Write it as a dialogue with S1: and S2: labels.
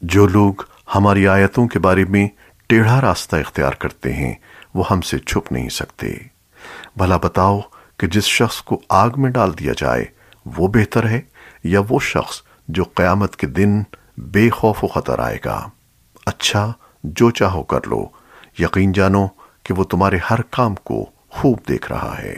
S1: جو لوگ ہماری آیتوں کے بارے میں ٹیڑھا راستہ اختیار کرتے ہیں، وہ ہم سے چھپ نہیں سکتے۔ بھلا بتاؤ کہ جس شخص کو آگ میں ڈال دیا جائے، وہ بہتر ہے یا وہ شخص جو قیامت کے دن بے خوف و خطر آئے گا؟ اچھا جو چاہو کر لو۔ یقین جانو کہ وہ تمہارے ہر کام کو خوب دیکھ رہا ہے۔